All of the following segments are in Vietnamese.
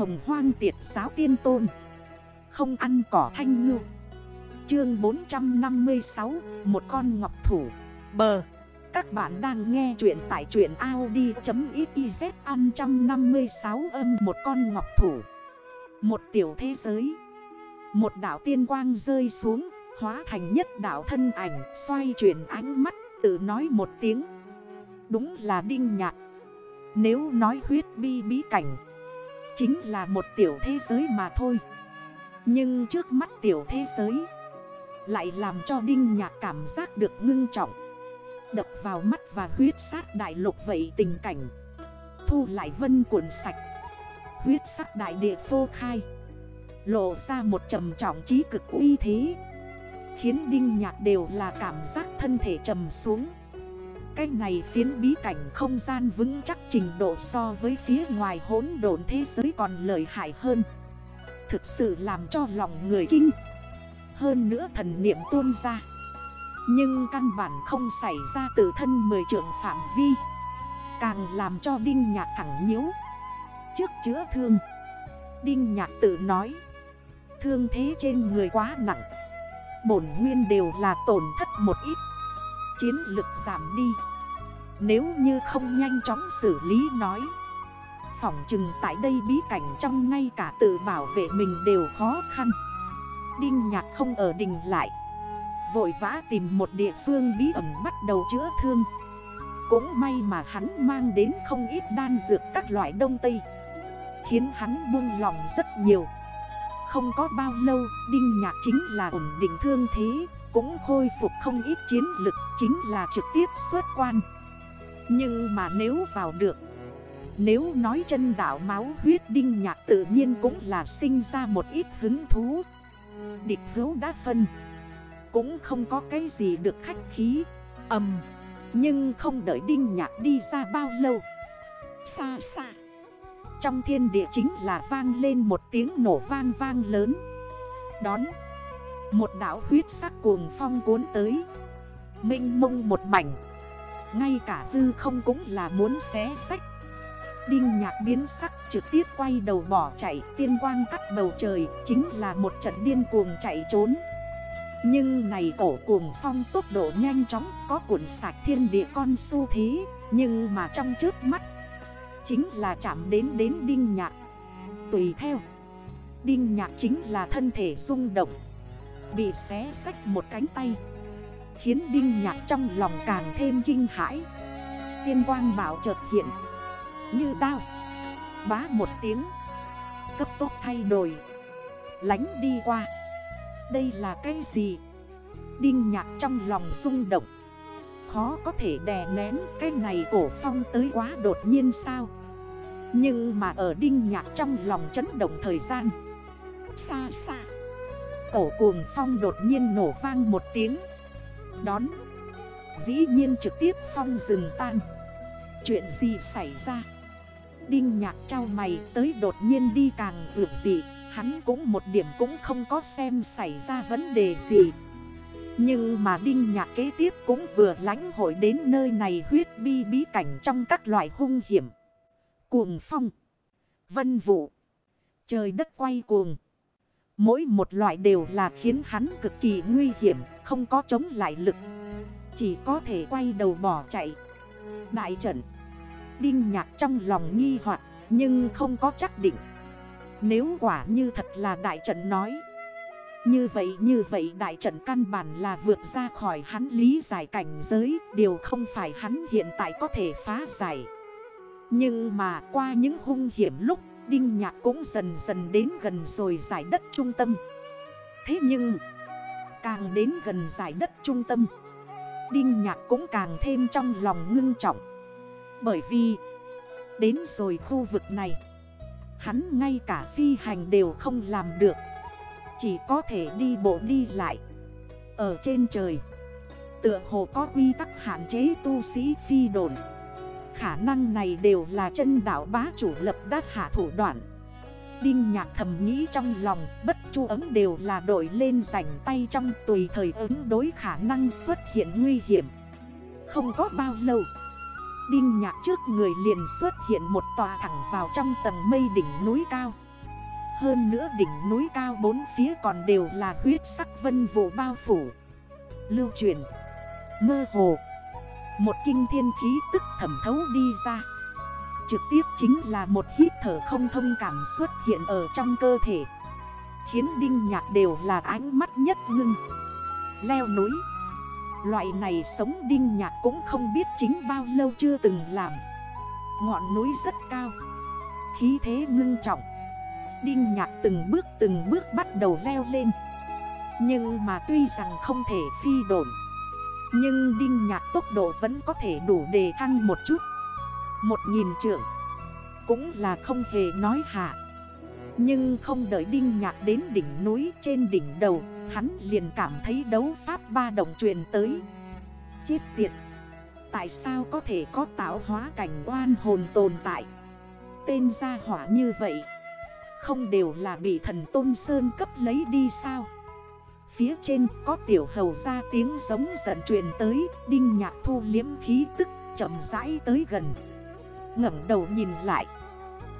hồng hoang tiệt giáo tiên tôn. Không ăn cỏ thanh ngư. Chương 456 Một con ngọc thủ. Bờ. Các bạn đang nghe chuyện tại chuyện Audi.xyz An 156 âm một con ngọc thủ. Một tiểu thế giới. Một đảo tiên quang rơi xuống, Hóa thành nhất đảo thân ảnh, Xoay chuyển ánh mắt, Tự nói một tiếng. Đúng là đinh nhạc. Nếu nói huyết bi bí cảnh Chính là một tiểu thế giới mà thôi. Nhưng trước mắt tiểu thế giới Lại làm cho Đinh Nhạc cảm giác được ngưng trọng. Đập vào mắt và huyết sát đại lục vậy tình cảnh. Thu lại vân cuộn sạch. Huyết sắc đại địa phô khai. Lộ ra một trầm trọng trí cực uy thế. Khiến Đinh Nhạc đều là cảm giác thân thể trầm xuống cái này phiến bí cảnh không gian vững chắc trình độ so với phía ngoài hỗn độn thế giới còn lợi hại hơn. Thực sự làm cho lòng người kinh. Hơn nữa thần niệm tuôn ra. Nhưng căn bản không xảy ra tự thân mười trượng phạm vi. Càng làm cho Đinh Nhạc thẳng nhiễu Trước chữa thương. Đinh Nhạc tự nói. Thương thế trên người quá nặng. Bổn nguyên đều là tổn thất một ít. Chiến lực giảm đi. Nếu như không nhanh chóng xử lý nói, Phỏng chừng tại đây bí cảnh trong ngay cả tự bảo vệ mình đều khó khăn. Đinh nhạc không ở đình lại, Vội vã tìm một địa phương bí ẩn bắt đầu chữa thương. Cũng may mà hắn mang đến không ít đan dược các loại đông tây, Khiến hắn buông lòng rất nhiều. Không có bao lâu, Đinh nhạc chính là ổn định thương thế, cũng khôi phục không ít chiến lực, chính là trực tiếp xuất quan. Nhưng mà nếu vào được, Nếu nói chân đảo máu huyết đinh nhạc tự nhiên cũng là sinh ra một ít hứng thú. Địch hữu đã phân, Cũng không có cái gì được khách khí Âm Nhưng không đợi đinh nhạc đi ra bao lâu, Xa xa, Trong thiên địa chính là vang lên một tiếng nổ vang vang lớn. Đón, một đảo huyết sắc cuồng phong cuốn tới Minh mông một mảnh. Ngay cả tư không cũng là muốn xé sách. Đinh nhạc biến sắc trực tiếp quay đầu bỏ chạy, Tiên quang cắt bầu trời, Chính là một trận điên cuồng chạy trốn. Nhưng này cổ cuồng phong tốc độ nhanh chóng, Có cuộn sạch thiên địa con su thế, Nhưng mà trong trước mắt, Chính là chạm đến đến đinh nhạc. Tùy theo, Đinh nhạc chính là thân thể rung động, Bị xé sách một cánh tay. Khiến Đinh Nhạc trong lòng càng thêm kinh hãi. Tiên quang bảo chợt hiện, Như đao. Bá một tiếng, Cấp tốc thay đổi, Lánh đi qua. Đây là cái gì? Đinh nhạc trong lòng rung động. Khó có thể đè nén Cái này cổ phong tới quá đột nhiên sao? Nhưng mà ở đinh nhạc trong lòng chấn động thời gian, Xa xa, Cổ cuồng phong đột nhiên nổ vang một tiếng. Đón. Dĩ nhiên trực tiếp phong rừng tan. Chuyện gì xảy ra? Đinh nhạc trao mày tới đột nhiên đi càng dược gì Hắn cũng một điểm cũng không có xem xảy ra vấn đề gì. Nhưng mà Đinh Nhạc kế tiếp cũng vừa lánh hội đến nơi này huyết bi bí cảnh trong các loại hung hiểm. Cuồng phong, vân vụ, trời đất quay cuồng. Mỗi một loại đều là khiến hắn cực kỳ nguy hiểm, không có chống lại lực. Chỉ có thể quay đầu bỏ chạy. Đại trận. Đinh nhạc trong lòng nghi hoặc nhưng không có chắc định. Nếu quả như thật là đại trận nói. Như vậy như vậy đại trận căn bản là vượt ra khỏi hắn lý giải cảnh giới Điều không phải hắn hiện tại có thể phá giải Nhưng mà qua những hung hiểm lúc Đinh Nhạc cũng dần dần đến gần rồi giải đất trung tâm. Thế nhưng, Càng đến gần giải đất trung tâm, Đinh Nhạc cũng càng thêm trong lòng ngưng trọng. Bởi vì, Đến rồi khu vực này, Hắn ngay cả phi hành đều không làm được. Chỉ có thể đi bộ đi lại. Ở trên trời, Tựa hồ có quy tắc hạn chế tu sĩ phi đồn. Khả năng này đều là chân đảo bá chủ lập đắc hạ thủ đoạn. Đinh nhạc thầm nghĩ trong lòng, Bất chu ấm đều là đổi lên rảnh tay trong tùy thời ứng đối khả năng xuất hiện nguy hiểm. Không có bao lâu, Đinh nhạc trước người liền xuất hiện một tòa thẳng vào trong tầng mây đỉnh núi cao. Hơn nữa đỉnh núi cao bốn phía còn đều là huyết sắc vân vụ bao phủ. Lưu truyền, Mơ hồ. Một kinh thiên khí tức thẩm thấu đi ra. Trực tiếp chính là một hít thở không thông cảm xuất hiện ở trong cơ thể. Khiến đinh nhạc đều là ánh mắt nhất ngưng. Leo núi. Loại này sống đinh nhạc cũng không biết chính bao lâu chưa từng làm. Ngọn núi rất cao. Khí thế ngưng trọng. Đinh nhạc từng bước từng bước bắt đầu leo lên. Nhưng mà tuy rằng không thể phi đổn nhưng đinh nhạc tốc độ vẫn có thể đủ đề thăng một chút. Một nghìn trưởng Cũng là không hề nói hạ. Nhưng không đợi đinh nhạc đến đỉnh núi trên đỉnh đầu, Hắn liền cảm thấy đấu pháp ba đồng truyền tới. Chết tiệt! Tại sao có thể có tạo hóa cảnh oan hồn tồn tại? Tên gia hỏa như vậy Không đều là bị thần Tôn Sơn cấp lấy đi sao? Phía trên có tiểu hầu ra tiếng giống giận truyền tới, Đinh nhạc thu liếm khí tức, chậm rãi tới gần. Ngẩm đầu nhìn lại,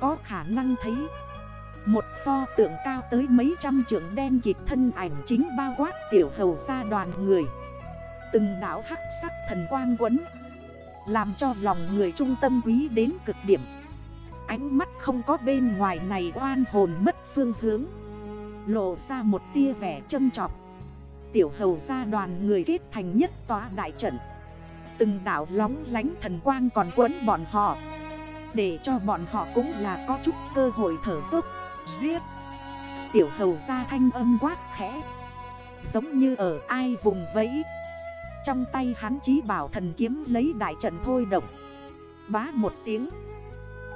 Có khả năng thấy Một pho tượng cao tới mấy trăm trượng đen kịp thân ảnh chính bao quát tiểu hầu ra đoàn người. Từng đảo hắc sắc thần quang quấn, Làm cho lòng người trung tâm quý đến cực điểm. Ánh mắt không có bên ngoài này oan hồn mất phương hướng. Lộ ra một tia vẻ châm trọc Tiểu hầu ra đoàn người kết thành nhất tòa đại trận. Từng đảo lóng lánh thần quang còn quấn bọn họ. Để cho bọn họ cũng là có chút cơ hội thở dốc. Giết! Tiểu hầu ra thanh âm quát khẽ. Giống như ở ai vùng vẫy. Trong tay hắn chí bảo thần kiếm lấy đại trận thôi động. Bá một tiếng.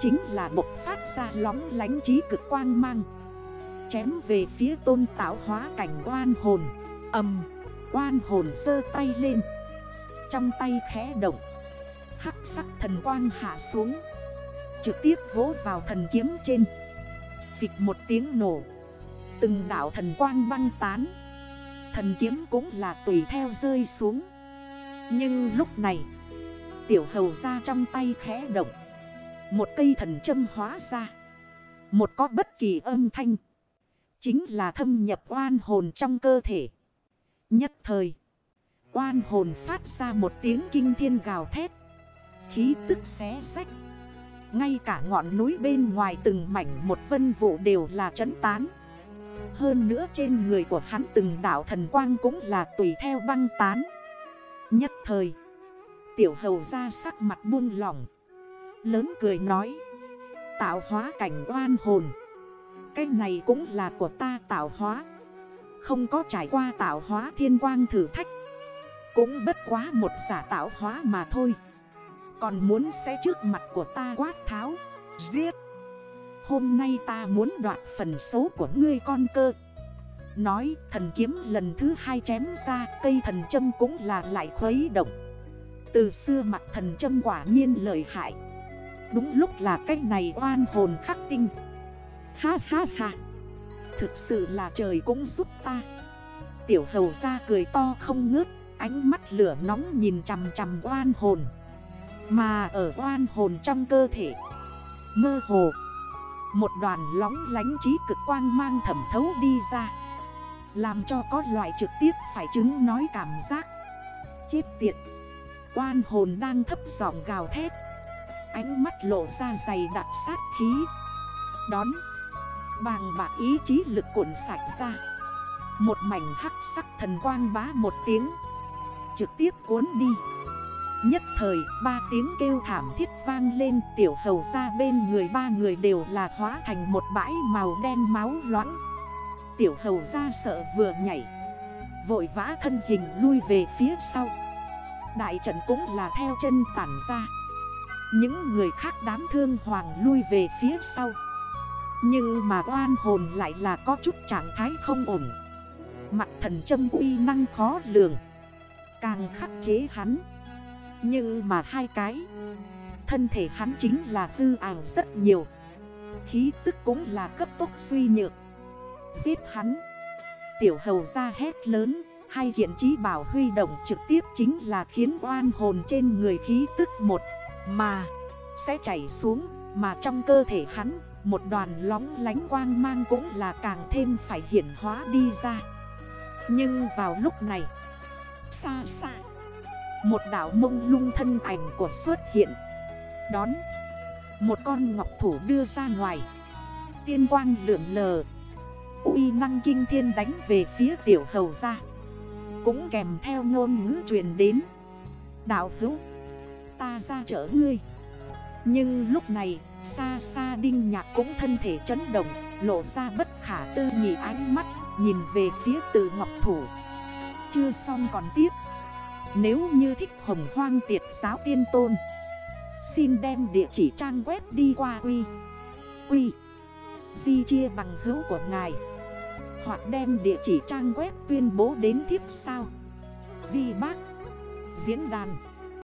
Chính là bộc phát ra lóng lánh trí cực quang mang. Chém về phía tôn tạo hóa cảnh oan hồn. Âm Oan hồn sơ tay lên. Trong tay khẽ động. Hắc sắc thần quang hạ xuống. Trực tiếp vỗ vào thần kiếm trên. Phịch một tiếng nổ. Từng đảo thần quang băng tán. Thần kiếm cũng là tùy theo rơi xuống. Nhưng lúc này, Tiểu hầu ra trong tay khẽ động. Một cây thần châm hóa ra. Một có bất kỳ âm thanh. Chính là thâm nhập oan hồn trong cơ thể. Nhất thời, Oan hồn phát ra một tiếng kinh thiên gào thét. Khí tức xé sách Ngay cả ngọn núi bên ngoài từng mảnh một vân vụ đều là chấn tán. Hơn nữa trên người của hắn từng đảo thần quang cũng là tùy theo băng tán. Nhất thời, Tiểu hầu ra sắc mặt buông lỏng. Lớn cười nói, Tạo hóa cảnh oan hồn. Cái này cũng là của ta tạo hóa. Không có trải qua tạo hóa thiên quang thử thách. Cũng bất quá một giả tạo hóa mà thôi. Còn muốn sẽ trước mặt của ta quát tháo. Giết! Hôm nay ta muốn đoạt phần xấu của ngươi con cơ. Nói thần kiếm lần thứ hai chém ra, Cây thần châm cũng là lại khuấy động. Từ xưa mặt thần châm quả nhiên lợi hại. Đúng lúc là cách này oan hồn khắc tinh. Ha ha ha. Thực sự là trời cũng giúp ta. Tiểu hầu ra cười to không ngớt, Ánh mắt lửa nóng nhìn chằm chằm oan hồn. Mà ở oan hồn trong cơ thể, Mơ hồ, Một đoàn lóng lánh trí cực quang mang thẩm thấu đi ra. Làm cho có loại trực tiếp phải chứng nói cảm giác. Chết tiệt. Oan hồn đang thấp giọng gào thét. Ánh mắt lộ ra dày đặc sát khí. Đón Bàng bạc ý chí lực cuộn sạch ra. Một mảnh hắc sắc thần quang bá một tiếng. Trực tiếp cuốn đi. Nhất thời, ba tiếng kêu thảm thiết vang lên. Tiểu hầu ra bên người ba người đều là hóa thành một bãi màu đen máu loãng. Tiểu hầu ra sợ vừa nhảy. Vội vã thân hình lui về phía sau. Đại trận cũng là theo chân tản ra. Những người khác đám thương hoàng lui về phía sau. Nhưng mà oan hồn lại là có chút trạng thái không ổn. Mặt thần châm uy năng khó lường. Càng khắc chế hắn. Nhưng mà hai cái. Thân thể hắn chính là tư ảo rất nhiều. Khí tức cũng là cấp tốc suy nhược. Giết hắn. Tiểu hầu ra hét lớn Hai hiện trí bảo huy động trực tiếp chính là khiến oan hồn trên người khí tức một, mà sẽ chảy xuống, Mà trong cơ thể hắn một đoàn lóng lánh quang mang cũng là càng thêm phải hiển hóa đi ra. Nhưng vào lúc này, Xa xa, Một đảo mông lung thân ảnh của xuất hiện. Đón, Một con ngọc thủ đưa ra ngoài. Tiên quang lượn lờ, uy năng kinh thiên đánh về phía tiểu hầu ra Cũng kèm theo ngôn ngữ truyền đến. Đạo hữu, Ta ra chở ngươi. Nhưng lúc này Xa xa đinh nhạc cũng thân thể chấn động, Lộ ra bất khả tư nghị ánh mắt, Nhìn về phía tự ngọc thủ. Chưa xong còn tiếp. Nếu như thích hồng hoang tiệt giáo tiên tôn, Xin đem địa chỉ trang web đi qua quy. Quy. Di chia bằng hữu của ngài. Hoặc đem địa chỉ trang web tuyên bố đến thiếp sao. Vi bác. Diễn đàn.